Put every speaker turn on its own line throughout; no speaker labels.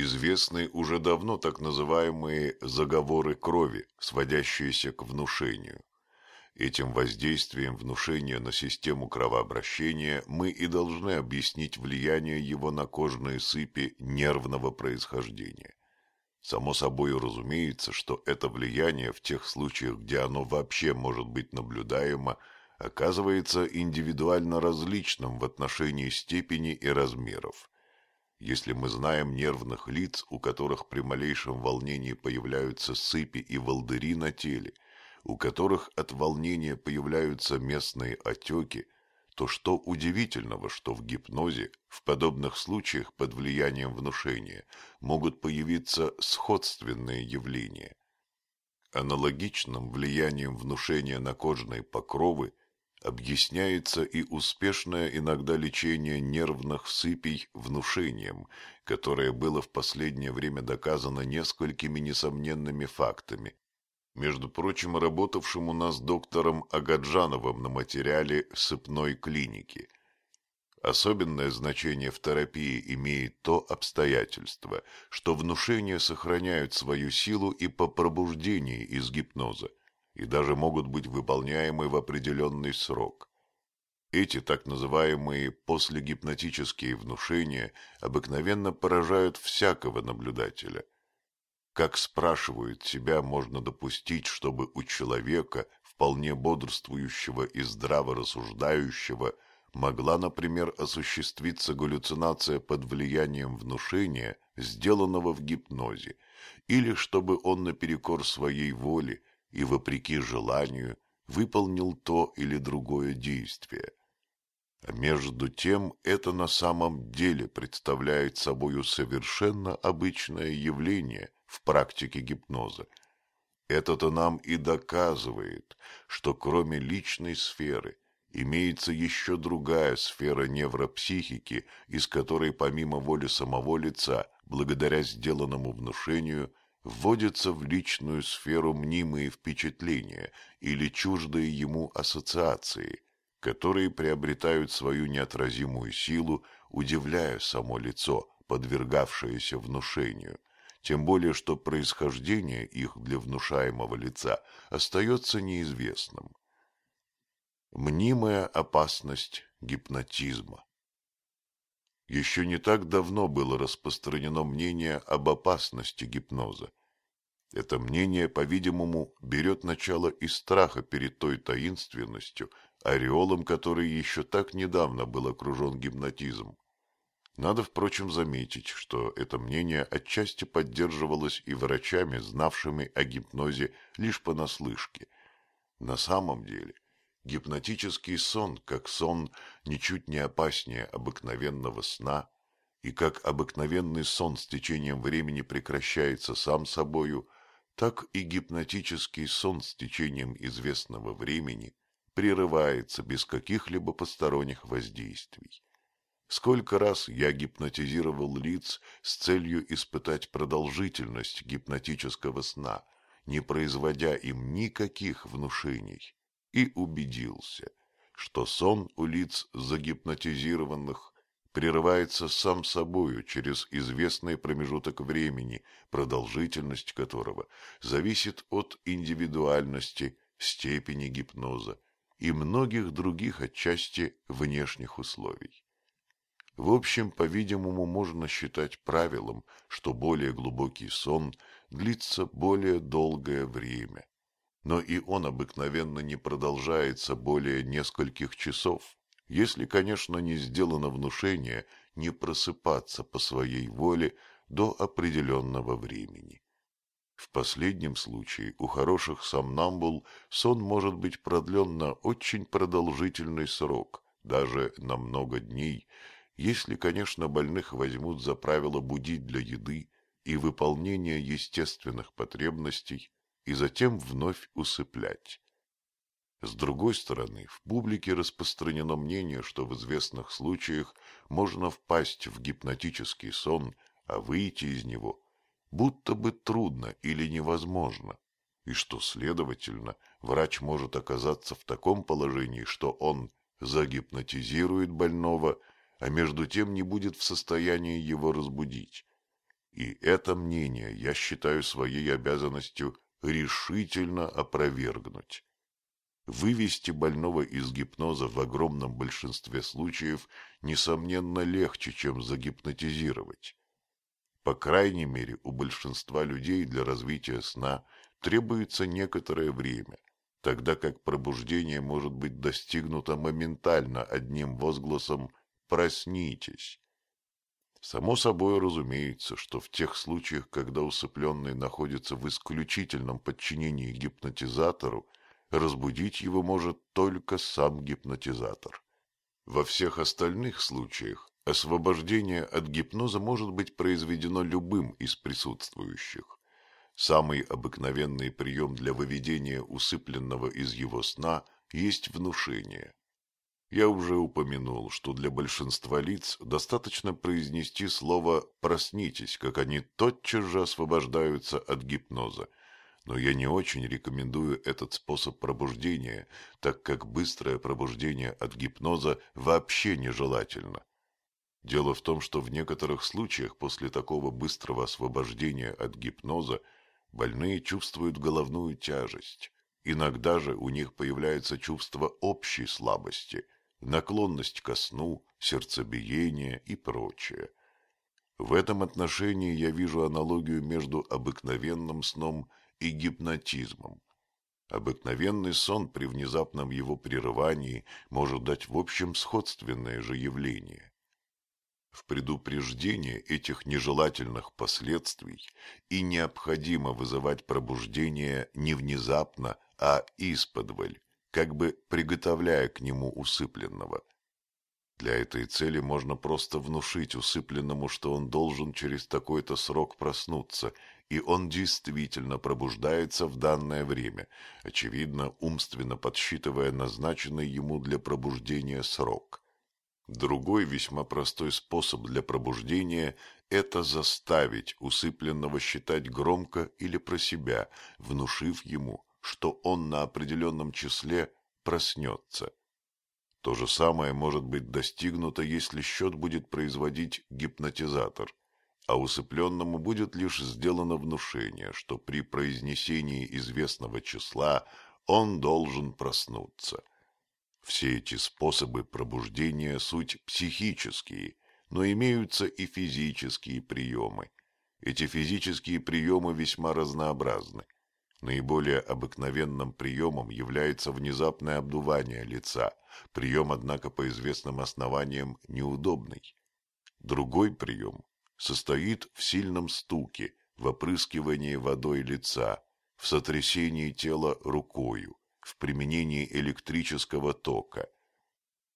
Известны уже давно так называемые заговоры крови, сводящиеся к внушению. Этим воздействием внушения на систему кровообращения мы и должны объяснить влияние его на кожные сыпи нервного происхождения. Само собой разумеется, что это влияние в тех случаях, где оно вообще может быть наблюдаемо, оказывается индивидуально различным в отношении степени и размеров. Если мы знаем нервных лиц, у которых при малейшем волнении появляются сыпи и волдыри на теле, у которых от волнения появляются местные отеки, то что удивительного, что в гипнозе в подобных случаях под влиянием внушения могут появиться сходственные явления. Аналогичным влиянием внушения на кожные покровы объясняется и успешное иногда лечение нервных сыпей внушением, которое было в последнее время доказано несколькими несомненными фактами, между прочим, работавшим у нас доктором Агаджановым на материале сыпной клиники. Особенное значение в терапии имеет то обстоятельство, что внушения сохраняют свою силу и по пробуждении из гипноза, и даже могут быть выполняемы в определенный срок. Эти так называемые послегипнотические внушения обыкновенно поражают всякого наблюдателя – как спрашивают себя, можно допустить, чтобы у человека, вполне бодрствующего и здраво рассуждающего, могла, например, осуществиться галлюцинация под влиянием внушения, сделанного в гипнозе, или чтобы он наперекор своей воли и вопреки желанию выполнил то или другое действие. А между тем это на самом деле представляет собою совершенно обычное явление – в практике гипноза. Это-то нам и доказывает, что кроме личной сферы имеется еще другая сфера невропсихики, из которой помимо воли самого лица, благодаря сделанному внушению, вводятся в личную сферу мнимые впечатления или чуждые ему ассоциации, которые приобретают свою неотразимую силу, удивляя само лицо, подвергавшееся внушению тем более что происхождение их для внушаемого лица остается неизвестным. Мнимая опасность гипнотизма Еще не так давно было распространено мнение об опасности гипноза. Это мнение, по-видимому, берет начало из страха перед той таинственностью, ореолом который еще так недавно был окружен гипнотизм. Надо, впрочем, заметить, что это мнение отчасти поддерживалось и врачами, знавшими о гипнозе лишь понаслышке. На самом деле, гипнотический сон, как сон, ничуть не опаснее обыкновенного сна, и как обыкновенный сон с течением времени прекращается сам собою, так и гипнотический сон с течением известного времени прерывается без каких-либо посторонних воздействий. Сколько раз я гипнотизировал лиц с целью испытать продолжительность гипнотического сна, не производя им никаких внушений, и убедился, что сон у лиц загипнотизированных прерывается сам собою через известный промежуток времени, продолжительность которого зависит от индивидуальности, степени гипноза и многих других отчасти внешних условий. В общем, по-видимому, можно считать правилом, что более глубокий сон длится более долгое время. Но и он обыкновенно не продолжается более нескольких часов, если, конечно, не сделано внушение не просыпаться по своей воле до определенного времени. В последнем случае у хороших сомнамбул сон может быть продлен на очень продолжительный срок, даже на много дней, если, конечно, больных возьмут за правило будить для еды и выполнения естественных потребностей и затем вновь усыплять. С другой стороны, в публике распространено мнение, что в известных случаях можно впасть в гипнотический сон, а выйти из него будто бы трудно или невозможно, и что, следовательно, врач может оказаться в таком положении, что он загипнотизирует больного а между тем не будет в состоянии его разбудить. И это мнение я считаю своей обязанностью решительно опровергнуть. Вывести больного из гипноза в огромном большинстве случаев несомненно легче, чем загипнотизировать. По крайней мере, у большинства людей для развития сна требуется некоторое время, тогда как пробуждение может быть достигнуто моментально одним возгласом «проснитесь». Само собой разумеется, что в тех случаях, когда усыпленный находится в исключительном подчинении гипнотизатору, разбудить его может только сам гипнотизатор. Во всех остальных случаях освобождение от гипноза может быть произведено любым из присутствующих. Самый обыкновенный прием для выведения усыпленного из его сна есть внушение. Я уже упомянул, что для большинства лиц достаточно произнести слово «проснитесь», как они тотчас же освобождаются от гипноза, но я не очень рекомендую этот способ пробуждения, так как быстрое пробуждение от гипноза вообще нежелательно. Дело в том, что в некоторых случаях после такого быстрого освобождения от гипноза больные чувствуют головную тяжесть. Иногда же у них появляется чувство общей слабости, наклонность ко сну, сердцебиение и прочее. В этом отношении я вижу аналогию между обыкновенным сном и гипнотизмом. Обыкновенный сон при внезапном его прерывании может дать в общем сходственное же явление. В предупреждение этих нежелательных последствий и необходимо вызывать пробуждение не внезапно, а исподволь, как бы приготовляя к нему усыпленного. Для этой цели можно просто внушить усыпленному, что он должен через такой-то срок проснуться, и он действительно пробуждается в данное время, очевидно, умственно подсчитывая назначенный ему для пробуждения срок. Другой весьма простой способ для пробуждения – это заставить усыпленного считать громко или про себя, внушив ему, что он на определенном числе проснется. То же самое может быть достигнуто, если счет будет производить гипнотизатор – а усыпленному будет лишь сделано внушение, что при произнесении известного числа он должен проснуться. Все эти способы пробуждения – суть психические, но имеются и физические приемы. Эти физические приемы весьма разнообразны. Наиболее обыкновенным приемом является внезапное обдувание лица, прием, однако, по известным основаниям неудобный. Другой прием состоит в сильном стуке, в опрыскивании водой лица, в сотрясении тела рукою, в применении электрического тока.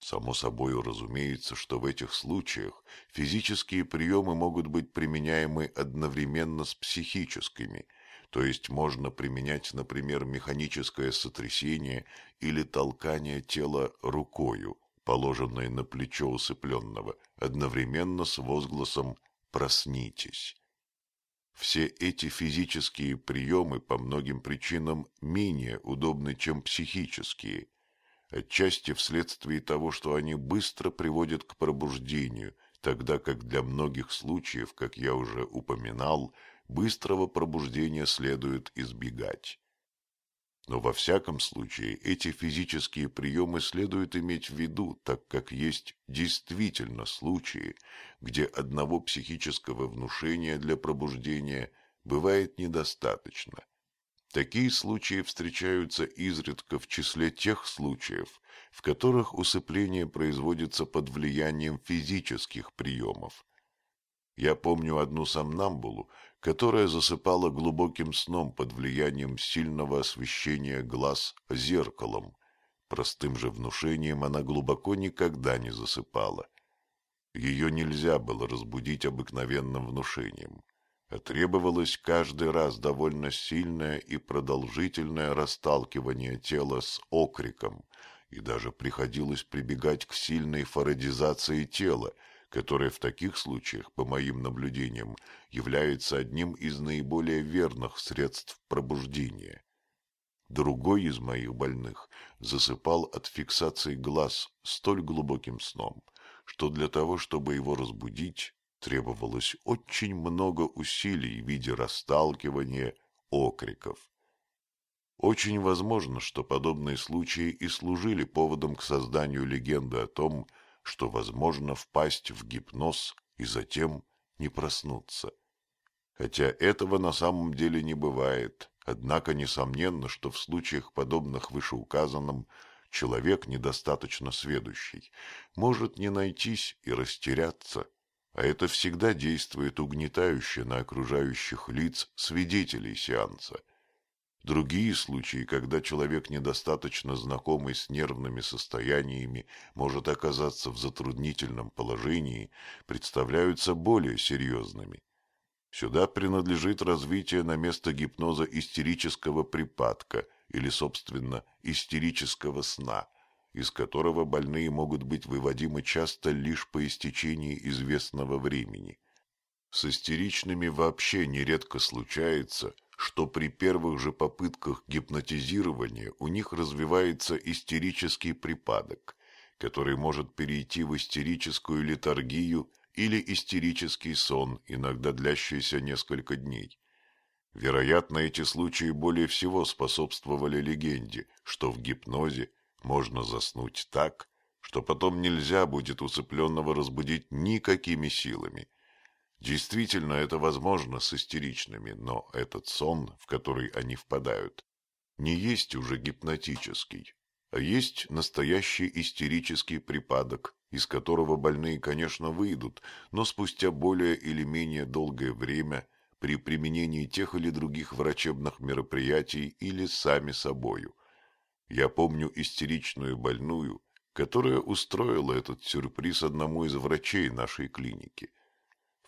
Само собой разумеется, что в этих случаях физические приемы могут быть применяемы одновременно с психическими, то есть можно применять, например, механическое сотрясение или толкание тела рукою, положенной на плечо усыпленного, одновременно с возгласом проснитесь. Все эти физические приемы по многим причинам менее удобны, чем психические, отчасти вследствие того, что они быстро приводят к пробуждению, тогда как для многих случаев, как я уже упоминал, быстрого пробуждения следует избегать. Но во всяком случае эти физические приемы следует иметь в виду, так как есть действительно случаи, где одного психического внушения для пробуждения бывает недостаточно. Такие случаи встречаются изредка в числе тех случаев, в которых усыпление производится под влиянием физических приемов. Я помню одну сомнамбулу, которая засыпала глубоким сном под влиянием сильного освещения глаз зеркалом. Простым же внушением она глубоко никогда не засыпала. Ее нельзя было разбудить обыкновенным внушением, а требовалось каждый раз довольно сильное и продолжительное расталкивание тела с окриком, и даже приходилось прибегать к сильной фарадизации тела, которое в таких случаях, по моим наблюдениям, является одним из наиболее верных средств пробуждения. Другой из моих больных засыпал от фиксации глаз столь глубоким сном, что для того, чтобы его разбудить, требовалось очень много усилий в виде расталкивания, окриков. Очень возможно, что подобные случаи и служили поводом к созданию легенды о том, что возможно впасть в гипноз и затем не проснуться. Хотя этого на самом деле не бывает, однако несомненно, что в случаях, подобных вышеуказанным, человек недостаточно сведущий может не найтись и растеряться, а это всегда действует угнетающе на окружающих лиц свидетелей сеанса. Другие случаи, когда человек, недостаточно знакомый с нервными состояниями, может оказаться в затруднительном положении, представляются более серьезными. Сюда принадлежит развитие на место гипноза истерического припадка или, собственно, истерического сна, из которого больные могут быть выводимы часто лишь по истечении известного времени. С истеричными вообще нередко случается – что при первых же попытках гипнотизирования у них развивается истерический припадок, который может перейти в истерическую литургию или истерический сон, иногда длящийся несколько дней. Вероятно, эти случаи более всего способствовали легенде, что в гипнозе можно заснуть так, что потом нельзя будет усыпленного разбудить никакими силами – Действительно, это возможно с истеричными, но этот сон, в который они впадают, не есть уже гипнотический, а есть настоящий истерический припадок, из которого больные, конечно, выйдут, но спустя более или менее долгое время при применении тех или других врачебных мероприятий или сами собою. Я помню истеричную больную, которая устроила этот сюрприз одному из врачей нашей клиники –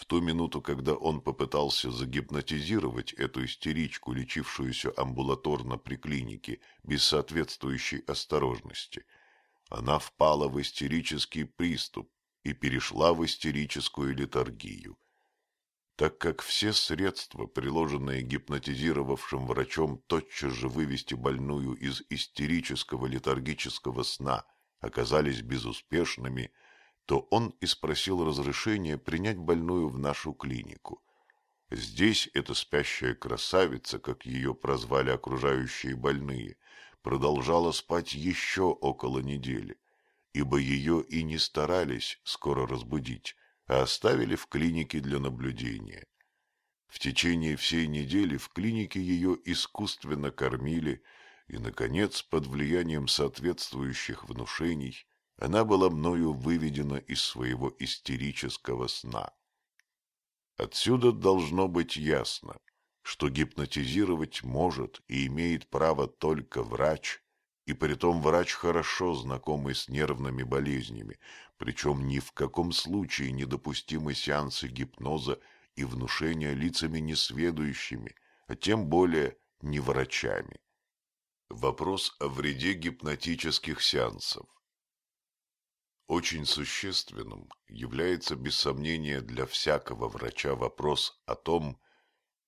в ту минуту, когда он попытался загипнотизировать эту истеричку, лечившуюся амбулаторно при клинике, без соответствующей осторожности, она впала в истерический приступ и перешла в истерическую литургию. Так как все средства, приложенные гипнотизировавшим врачом тотчас же вывести больную из истерического литургического сна, оказались безуспешными, то он и спросил разрешения принять больную в нашу клинику. Здесь эта спящая красавица, как ее прозвали окружающие больные, продолжала спать еще около недели, ибо ее и не старались скоро разбудить, а оставили в клинике для наблюдения. В течение всей недели в клинике ее искусственно кормили, и, наконец, под влиянием соответствующих внушений, она была мною выведена из своего истерического сна. Отсюда должно быть ясно, что гипнотизировать может и имеет право только врач, и притом врач, хорошо знакомый с нервными болезнями, причем ни в каком случае недопустимы сеансы гипноза и внушения лицами несведущими, а тем более не врачами. Вопрос о вреде гипнотических сеансов очень существенным является без сомнения для всякого врача вопрос о том,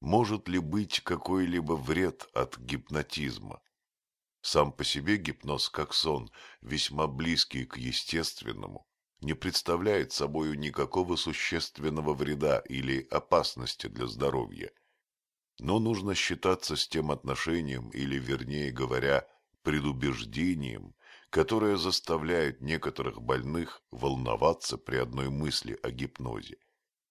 может ли быть какой-либо вред от гипнотизма. Сам по себе гипноз, как сон, весьма близкий к естественному, не представляет собою никакого существенного вреда или опасности для здоровья. Но нужно считаться с тем отношением, или, вернее говоря, предубеждением, которое заставляет некоторых больных волноваться при одной мысли о гипнозе.